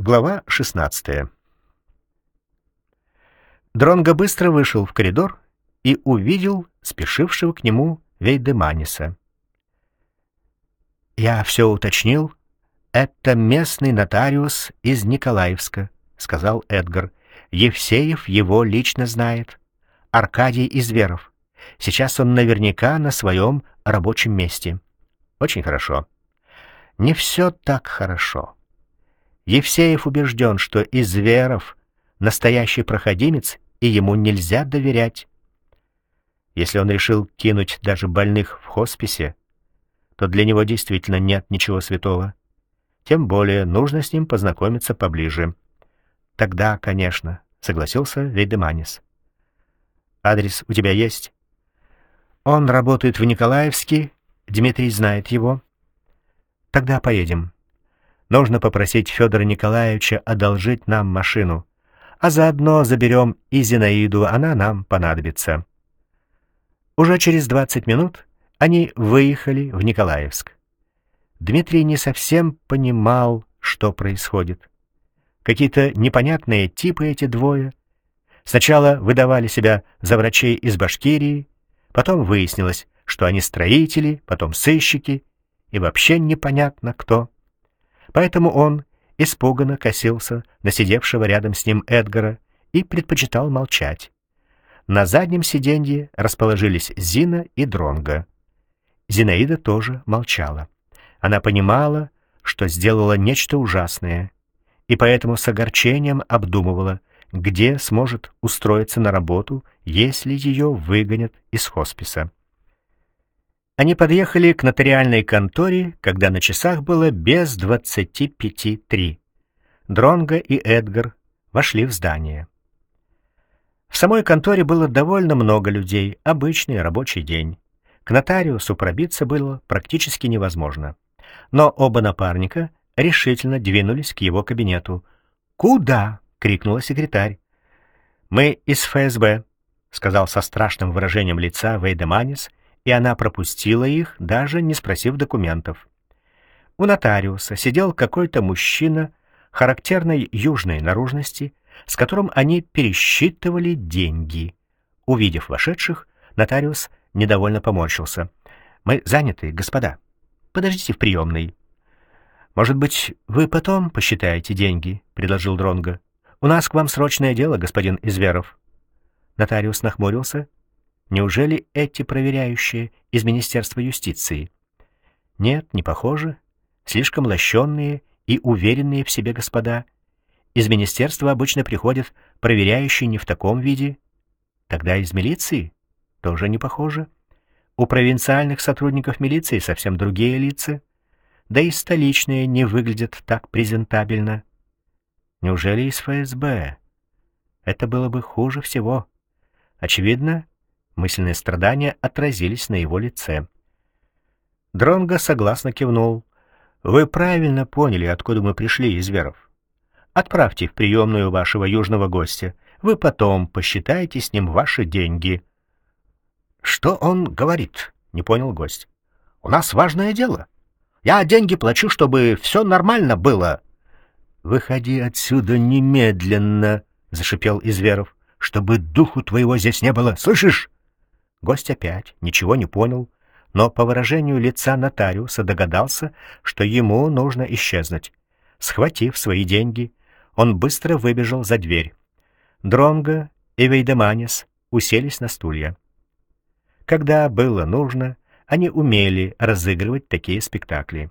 Глава 16. Дронго быстро вышел в коридор и увидел спешившего к нему Вейдеманиса. «Я все уточнил. Это местный нотариус из Николаевска», — сказал Эдгар. «Евсеев его лично знает. Аркадий Изверов. Сейчас он наверняка на своем рабочем месте». «Очень хорошо». «Не все так хорошо». Евсеев убежден, что Изверов — настоящий проходимец, и ему нельзя доверять. Если он решил кинуть даже больных в хосписе, то для него действительно нет ничего святого. Тем более нужно с ним познакомиться поближе. Тогда, конечно, согласился Вейдеманис. Адрес у тебя есть? Он работает в Николаевске, Дмитрий знает его. Тогда поедем. Нужно попросить Федора Николаевича одолжить нам машину, а заодно заберем и Зинаиду, она нам понадобится. Уже через 20 минут они выехали в Николаевск. Дмитрий не совсем понимал, что происходит. Какие-то непонятные типы эти двое. Сначала выдавали себя за врачей из Башкирии, потом выяснилось, что они строители, потом сыщики, и вообще непонятно кто. Поэтому он испуганно косился на сидевшего рядом с ним Эдгара и предпочитал молчать. На заднем сиденье расположились Зина и Дронга. Зинаида тоже молчала. Она понимала, что сделала нечто ужасное, и поэтому с огорчением обдумывала, где сможет устроиться на работу, если ее выгонят из хосписа. Они подъехали к нотариальной конторе, когда на часах было без двадцати пяти три. Дронго и Эдгар вошли в здание. В самой конторе было довольно много людей, обычный рабочий день. К нотариусу пробиться было практически невозможно. Но оба напарника решительно двинулись к его кабинету. «Куда?» — крикнула секретарь. «Мы из ФСБ», — сказал со страшным выражением лица Вейдеманис и она пропустила их, даже не спросив документов. У нотариуса сидел какой-то мужчина характерной южной наружности, с которым они пересчитывали деньги. Увидев вошедших, нотариус недовольно поморщился. «Мы заняты, господа. Подождите в приемной». «Может быть, вы потом посчитаете деньги?» — предложил Дронго. «У нас к вам срочное дело, господин Изверов». Нотариус нахмурился Неужели эти проверяющие из Министерства юстиции? Нет, не похоже. Слишком лощенные и уверенные в себе господа. Из министерства обычно приходят проверяющие не в таком виде. Тогда из милиции тоже не похоже. У провинциальных сотрудников милиции совсем другие лица. Да и столичные не выглядят так презентабельно. Неужели из ФСБ? Это было бы хуже всего. Очевидно, Мысленные страдания отразились на его лице. Дронго согласно кивнул. «Вы правильно поняли, откуда мы пришли, Изверов. Отправьте в приемную вашего южного гостя. Вы потом посчитаете с ним ваши деньги». «Что он говорит?» — не понял гость. «У нас важное дело. Я деньги плачу, чтобы все нормально было». «Выходи отсюда немедленно!» — зашипел Изверов. «Чтобы духу твоего здесь не было, слышишь?» Гость опять ничего не понял, но по выражению лица нотариуса догадался, что ему нужно исчезнуть. Схватив свои деньги, он быстро выбежал за дверь. Дронго и Вейдеманис уселись на стулья. Когда было нужно, они умели разыгрывать такие спектакли.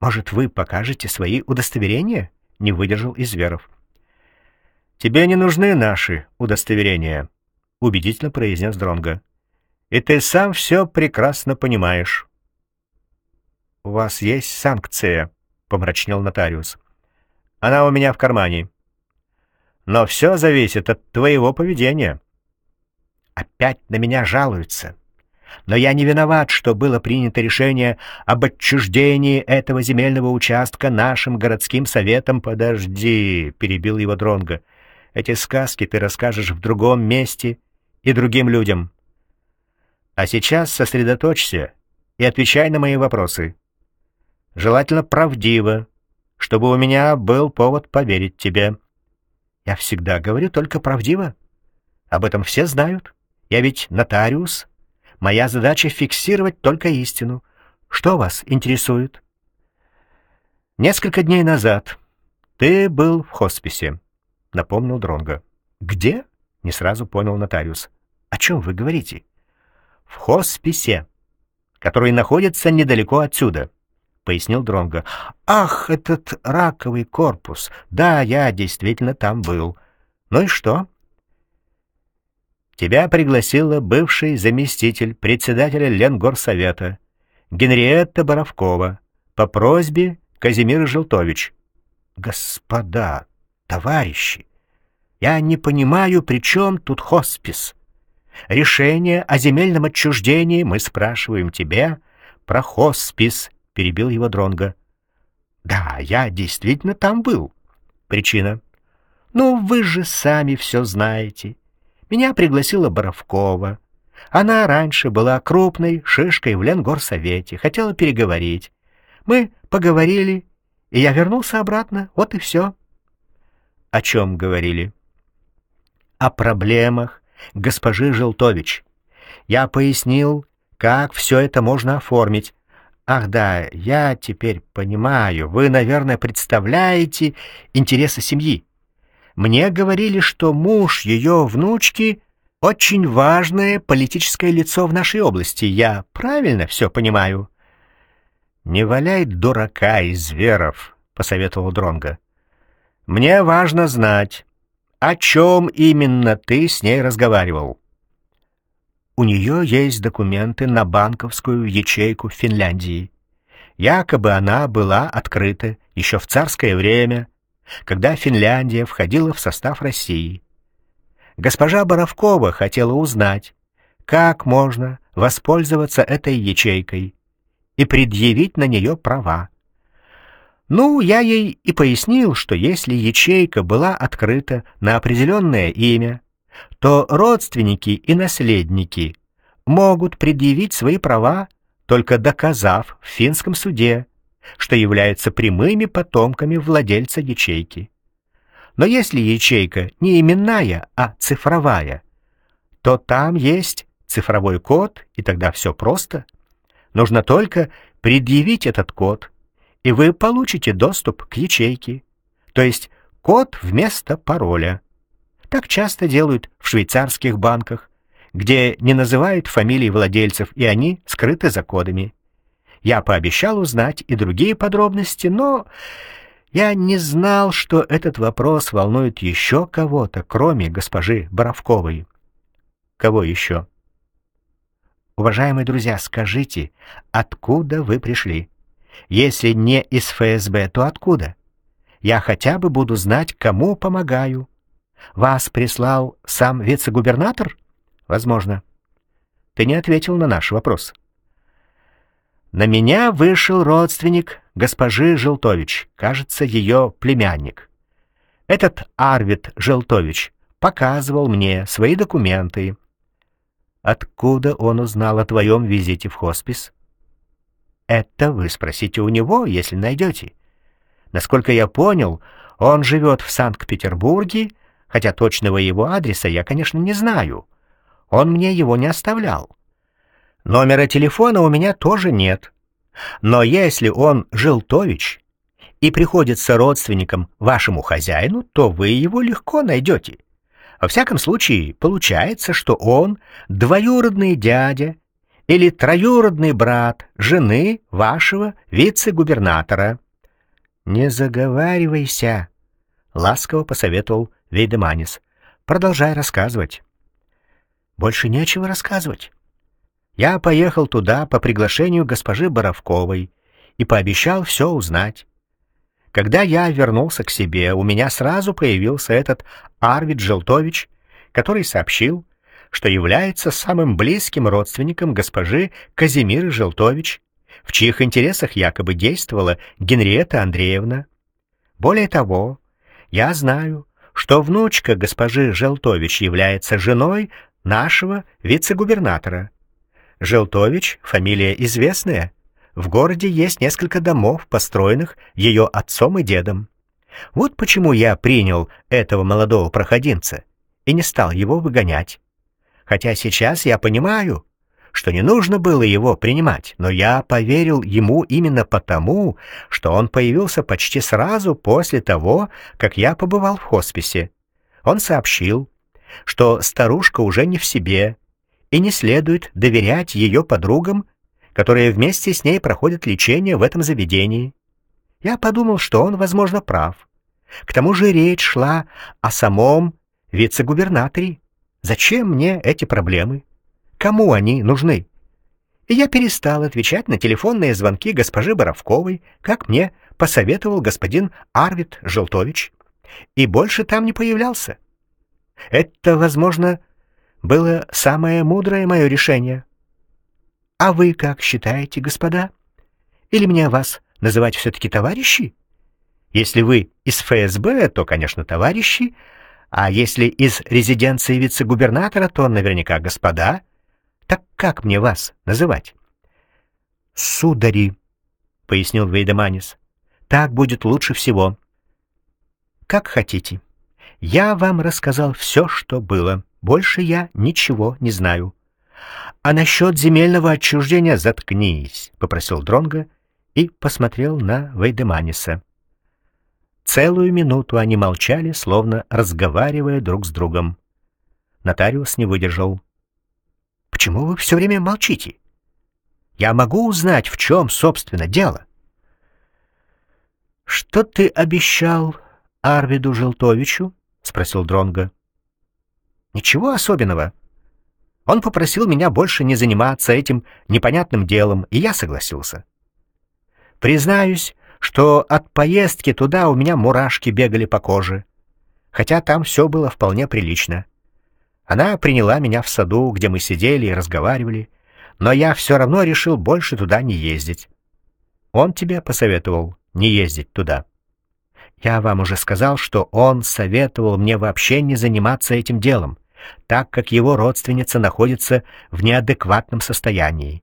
«Может, вы покажете свои удостоверения?» — не выдержал Изверов. «Тебе не нужны наши удостоверения», убедительно произнес Дронга. И ты сам все прекрасно понимаешь. У вас есть санкция, помрачнел нотариус. Она у меня в кармане. Но все зависит от твоего поведения. Опять на меня жалуются. Но я не виноват, что было принято решение об отчуждении этого земельного участка нашим городским советом. Подожди, перебил его Дронга. Эти сказки ты расскажешь в другом месте и другим людям. А сейчас сосредоточься и отвечай на мои вопросы. Желательно правдиво, чтобы у меня был повод поверить тебе. Я всегда говорю только правдиво. Об этом все знают. Я ведь нотариус. Моя задача — фиксировать только истину. Что вас интересует? Несколько дней назад ты был в хосписе, — напомнил Дронго. Где? — не сразу понял нотариус. О чем вы говорите? В хосписе, который находится недалеко отсюда. — пояснил Дронго. «Ах, этот раковый корпус! Да, я действительно там был. Ну и что?» «Тебя пригласила бывший заместитель председателя Ленгорсовета Генриетта Боровкова по просьбе Казимира Желтович». «Господа, товарищи, я не понимаю, при чем тут хоспис? Решение о земельном отчуждении мы спрашиваем тебя про хоспис» перебил его Дронга. Да, я действительно там был. Причина? Ну, вы же сами все знаете. Меня пригласила Боровкова. Она раньше была крупной шишкой в Ленгорсовете, хотела переговорить. Мы поговорили, и я вернулся обратно, вот и все. О чем говорили? О проблемах госпожи Желтович. Я пояснил, как все это можно оформить, Ах да, я теперь понимаю. Вы, наверное, представляете интересы семьи. Мне говорили, что муж ее внучки очень важное политическое лицо в нашей области. Я правильно все понимаю? Не валяй дурака из зверов, посоветовал Дронга. Мне важно знать, о чем именно ты с ней разговаривал. У нее есть документы на банковскую ячейку в Финляндии. Якобы она была открыта еще в царское время, когда Финляндия входила в состав России. Госпожа Боровкова хотела узнать, как можно воспользоваться этой ячейкой и предъявить на нее права. Ну, я ей и пояснил, что если ячейка была открыта на определенное имя, то родственники и наследники могут предъявить свои права, только доказав в финском суде, что являются прямыми потомками владельца ячейки. Но если ячейка не именная, а цифровая, то там есть цифровой код, и тогда все просто. Нужно только предъявить этот код, и вы получите доступ к ячейке, то есть код вместо пароля. Так часто делают в швейцарских банках, где не называют фамилии владельцев, и они скрыты за кодами. Я пообещал узнать и другие подробности, но я не знал, что этот вопрос волнует еще кого-то, кроме госпожи Боровковой. Кого еще? Уважаемые друзья, скажите, откуда вы пришли? Если не из ФСБ, то откуда? Я хотя бы буду знать, кому помогаю. Вас прислал сам вице-губернатор? Возможно. Ты не ответил на наш вопрос. На меня вышел родственник госпожи Желтович, кажется, ее племянник. Этот Арвид Желтович показывал мне свои документы. Откуда он узнал о твоем визите в хоспис? Это вы спросите у него, если найдете. Насколько я понял, он живет в Санкт-Петербурге хотя точного его адреса я, конечно, не знаю. Он мне его не оставлял. Номера телефона у меня тоже нет. Но если он Жилтович и приходится родственником вашему хозяину, то вы его легко найдете. Во всяком случае, получается, что он двоюродный дядя или троюродный брат жены вашего вице-губернатора. «Не заговаривайся», — ласково посоветовал Вейдеманис. Продолжай рассказывать. Больше нечего рассказывать. Я поехал туда по приглашению госпожи Боровковой и пообещал все узнать. Когда я вернулся к себе, у меня сразу появился этот Арвид Желтович, который сообщил, что является самым близким родственником госпожи Казимиры Желтович, в чьих интересах якобы действовала Генриетта Андреевна. Более того, я знаю, что внучка госпожи Желтович является женой нашего вице-губернатора. Желтович — фамилия известная, В городе есть несколько домов, построенных ее отцом и дедом. Вот почему я принял этого молодого проходимца и не стал его выгонять. Хотя сейчас я понимаю, что не нужно было его принимать, но я поверил ему именно потому, что он появился почти сразу после того, как я побывал в хосписе. Он сообщил, что старушка уже не в себе, и не следует доверять ее подругам, которые вместе с ней проходят лечение в этом заведении. Я подумал, что он, возможно, прав. К тому же речь шла о самом вице-губернаторе. Зачем мне эти проблемы? Кому они нужны? И я перестал отвечать на телефонные звонки госпожи Боровковой, как мне посоветовал господин Арвид Желтович, и больше там не появлялся. Это, возможно, было самое мудрое мое решение. А вы как считаете, господа? Или мне вас называть все-таки товарищи? Если вы из ФСБ, то, конечно, товарищи, а если из резиденции вице-губернатора, то наверняка господа — так как мне вас называть? Судари, пояснил Вейдеманис. Так будет лучше всего. Как хотите. Я вам рассказал все, что было. Больше я ничего не знаю. А насчет земельного отчуждения заткнись, попросил Дронга и посмотрел на Вейдеманиса. Целую минуту они молчали, словно разговаривая друг с другом. Нотариус не выдержал. Почему вы все время молчите? Я могу узнать, в чем, собственно, дело. Что ты обещал Арвиду Желтовичу? спросил Дронга. Ничего особенного. Он попросил меня больше не заниматься этим непонятным делом, и я согласился. Признаюсь, что от поездки туда у меня мурашки бегали по коже, хотя там все было вполне прилично. Она приняла меня в саду, где мы сидели и разговаривали, но я все равно решил больше туда не ездить. Он тебе посоветовал не ездить туда. Я вам уже сказал, что он советовал мне вообще не заниматься этим делом, так как его родственница находится в неадекватном состоянии.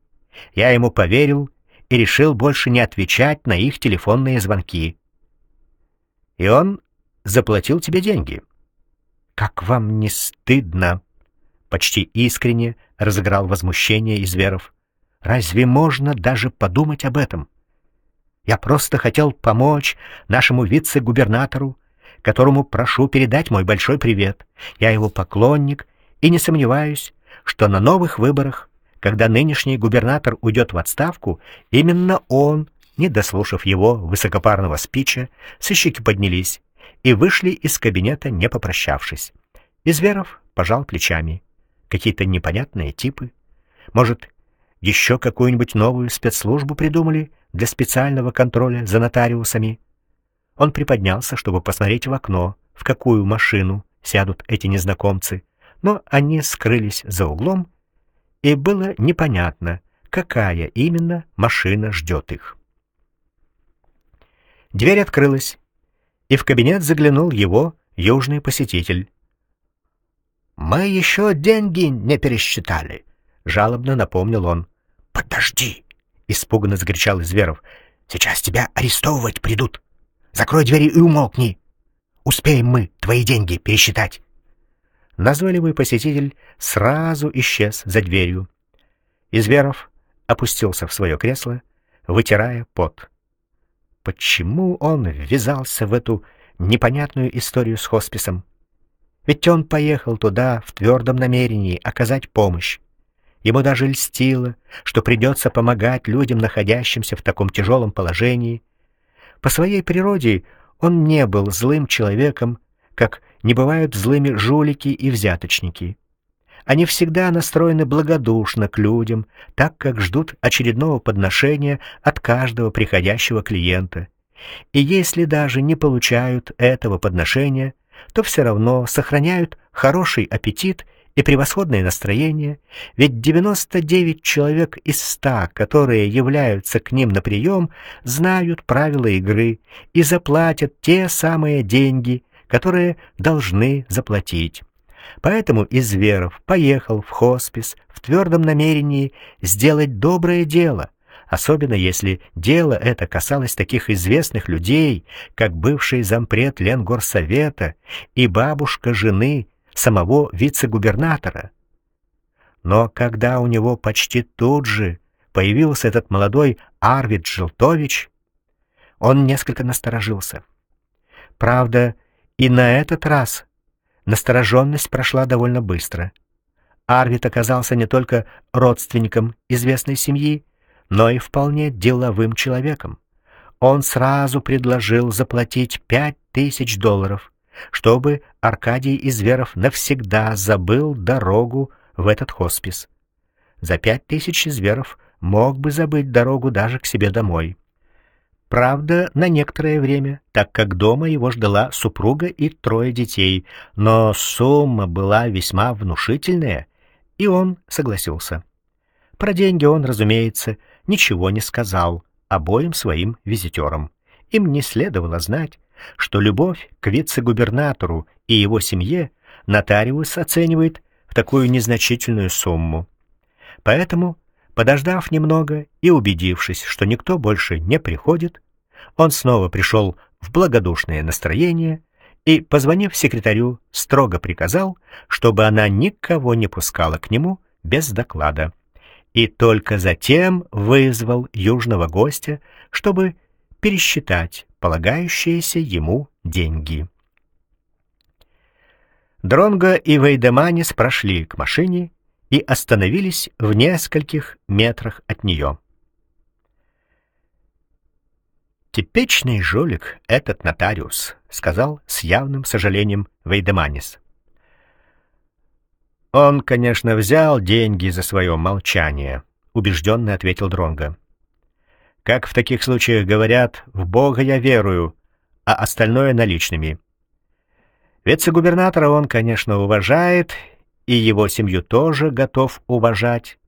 Я ему поверил и решил больше не отвечать на их телефонные звонки. И он заплатил тебе деньги. «Как вам не стыдно?» Почти искренне разыграл возмущение из веров. «Разве можно даже подумать об этом? Я просто хотел помочь нашему вице-губернатору, которому прошу передать мой большой привет. Я его поклонник и не сомневаюсь, что на новых выборах, когда нынешний губернатор уйдет в отставку, именно он, не дослушав его высокопарного спича, сыщики поднялись и вышли из кабинета, не попрощавшись. Изверов пожал плечами. Какие-то непонятные типы. Может, еще какую-нибудь новую спецслужбу придумали для специального контроля за нотариусами? Он приподнялся, чтобы посмотреть в окно, в какую машину сядут эти незнакомцы, но они скрылись за углом, и было непонятно, какая именно машина ждет их. Дверь открылась, и в кабинет заглянул его южный посетитель. «Мы еще деньги не пересчитали», — жалобно напомнил он. «Подожди!» — испуганно закричал Изверов. «Сейчас тебя арестовывать придут. Закрой двери и умолкни. Успеем мы твои деньги пересчитать». Назойливый посетитель сразу исчез за дверью. Изверов опустился в свое кресло, вытирая пот. Почему он ввязался в эту непонятную историю с хосписом? Ведь он поехал туда в твердом намерении оказать помощь. Ему даже льстило, что придется помогать людям, находящимся в таком тяжелом положении. По своей природе он не был злым человеком, как не бывают злыми жулики и взяточники. Они всегда настроены благодушно к людям, так как ждут очередного подношения от каждого приходящего клиента. И если даже не получают этого подношения, то все равно сохраняют хороший аппетит и превосходное настроение, ведь 99 человек из 100, которые являются к ним на прием, знают правила игры и заплатят те самые деньги, которые должны заплатить. Поэтому Изверов поехал в хоспис в твердом намерении сделать доброе дело, особенно если дело это касалось таких известных людей, как бывший зампред Ленгорсовета и бабушка жены самого вице-губернатора. Но когда у него почти тут же появился этот молодой Арвид Желтович, он несколько насторожился. Правда, и на этот раз настороженность прошла довольно быстро. Арвид оказался не только родственником известной семьи, но и вполне деловым человеком. Он сразу предложил заплатить пять тысяч долларов, чтобы Аркадий Изверов навсегда забыл дорогу в этот хоспис. За пять тысяч Изверов мог бы забыть дорогу даже к себе домой. Правда, на некоторое время, так как дома его ждала супруга и трое детей, но сумма была весьма внушительная, и он согласился. Про деньги он, разумеется, ничего не сказал обоим своим визитерам. Им не следовало знать, что любовь к вице-губернатору и его семье нотариус оценивает в такую незначительную сумму. Поэтому, подождав немного и убедившись, что никто больше не приходит, он снова пришел в благодушное настроение и, позвонив секретарю, строго приказал, чтобы она никого не пускала к нему без доклада и только затем вызвал южного гостя, чтобы пересчитать полагающиеся ему деньги. Дронго и Вейдеманис прошли к машине и остановились в нескольких метрах от нее. «Типичный жулик этот нотариус», — сказал с явным сожалением Вейдеманис. Он, конечно, взял деньги за свое молчание, убежденно ответил Дронга. Как в таких случаях говорят, в Бога я верую, а остальное наличными. Вице-губернатора он, конечно, уважает, и его семью тоже готов уважать.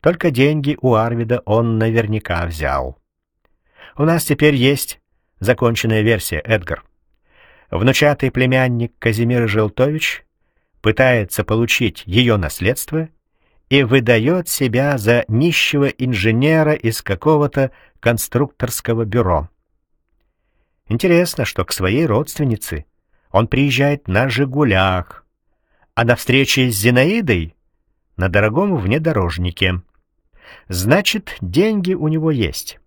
Только деньги у Арвида он наверняка взял. У нас теперь есть законченная версия, Эдгар. Внучатый племянник Казимир Желтович пытается получить ее наследство и выдает себя за нищего инженера из какого-то конструкторского бюро. Интересно, что к своей родственнице он приезжает на «Жигулях», а на встрече с Зинаидой — на дорогом внедорожнике. Значит, деньги у него есть.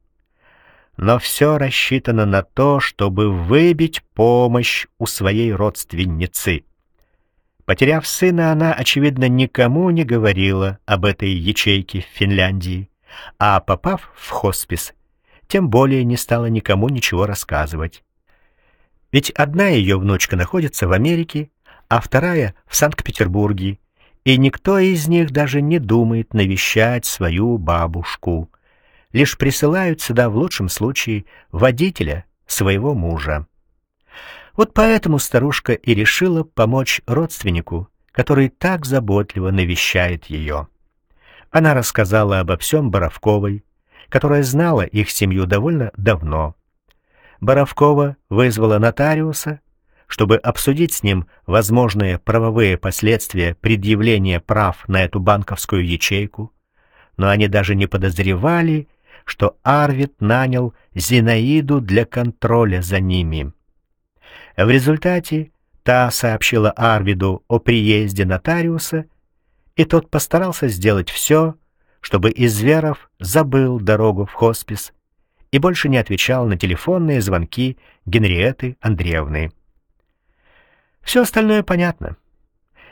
Но все рассчитано на то, чтобы выбить помощь у своей родственницы — Потеряв сына, она, очевидно, никому не говорила об этой ячейке в Финляндии, а попав в хоспис, тем более не стала никому ничего рассказывать. Ведь одна ее внучка находится в Америке, а вторая — в Санкт-Петербурге, и никто из них даже не думает навещать свою бабушку. Лишь присылают сюда в лучшем случае водителя своего мужа. Вот поэтому старушка и решила помочь родственнику, который так заботливо навещает ее. Она рассказала обо всем Боровковой, которая знала их семью довольно давно. Боровкова вызвала нотариуса, чтобы обсудить с ним возможные правовые последствия предъявления прав на эту банковскую ячейку, но они даже не подозревали, что Арвид нанял Зинаиду для контроля за ними. В результате та сообщила Арвиду о приезде нотариуса, и тот постарался сделать все, чтобы Изверов забыл дорогу в хоспис и больше не отвечал на телефонные звонки Генриеты Андреевны. Все остальное понятно.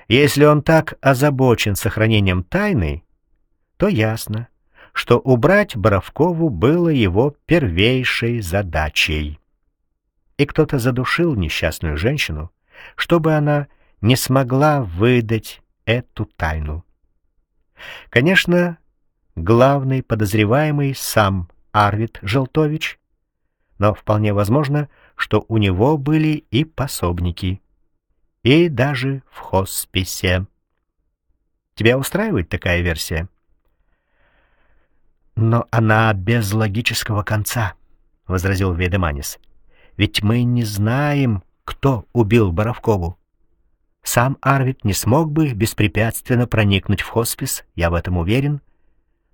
Если он так озабочен сохранением тайны, то ясно, что убрать Боровкову было его первейшей задачей и кто-то задушил несчастную женщину, чтобы она не смогла выдать эту тайну. Конечно, главный подозреваемый сам Арвид Желтович, но вполне возможно, что у него были и пособники, и даже в хосписе. Тебя устраивает такая версия? Но она без логического конца, возразил Ведеманис. Ведь мы не знаем, кто убил Боровкову. Сам Арвид не смог бы беспрепятственно проникнуть в хоспис, я в этом уверен.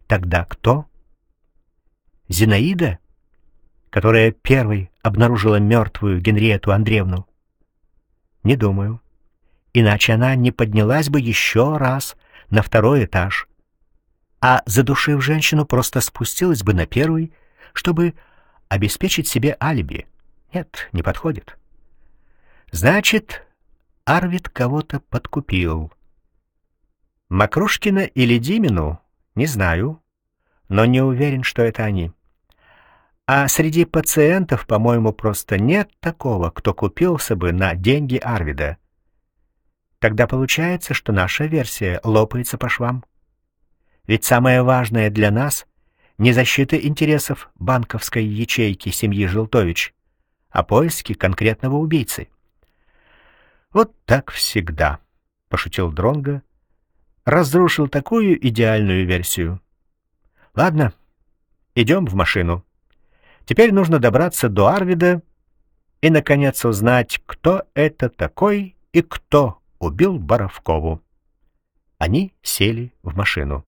Тогда кто? Зинаида, которая первой обнаружила мертвую Генриету Андреевну? Не думаю. Иначе она не поднялась бы еще раз на второй этаж, а задушив женщину, просто спустилась бы на первый, чтобы обеспечить себе алиби. Нет, не подходит. Значит, Арвид кого-то подкупил. Макрушкина или Димину? Не знаю, но не уверен, что это они. А среди пациентов, по-моему, просто нет такого, кто купился бы на деньги Арвида. Тогда получается, что наша версия лопается по швам. Ведь самое важное для нас — не защита интересов банковской ячейки семьи Желтович, а поиски конкретного убийцы. «Вот так всегда», — пошутил Дронго, разрушил такую идеальную версию. «Ладно, идем в машину». Теперь нужно добраться до Арвида и, наконец, узнать, кто это такой и кто убил Боровкову. Они сели в машину.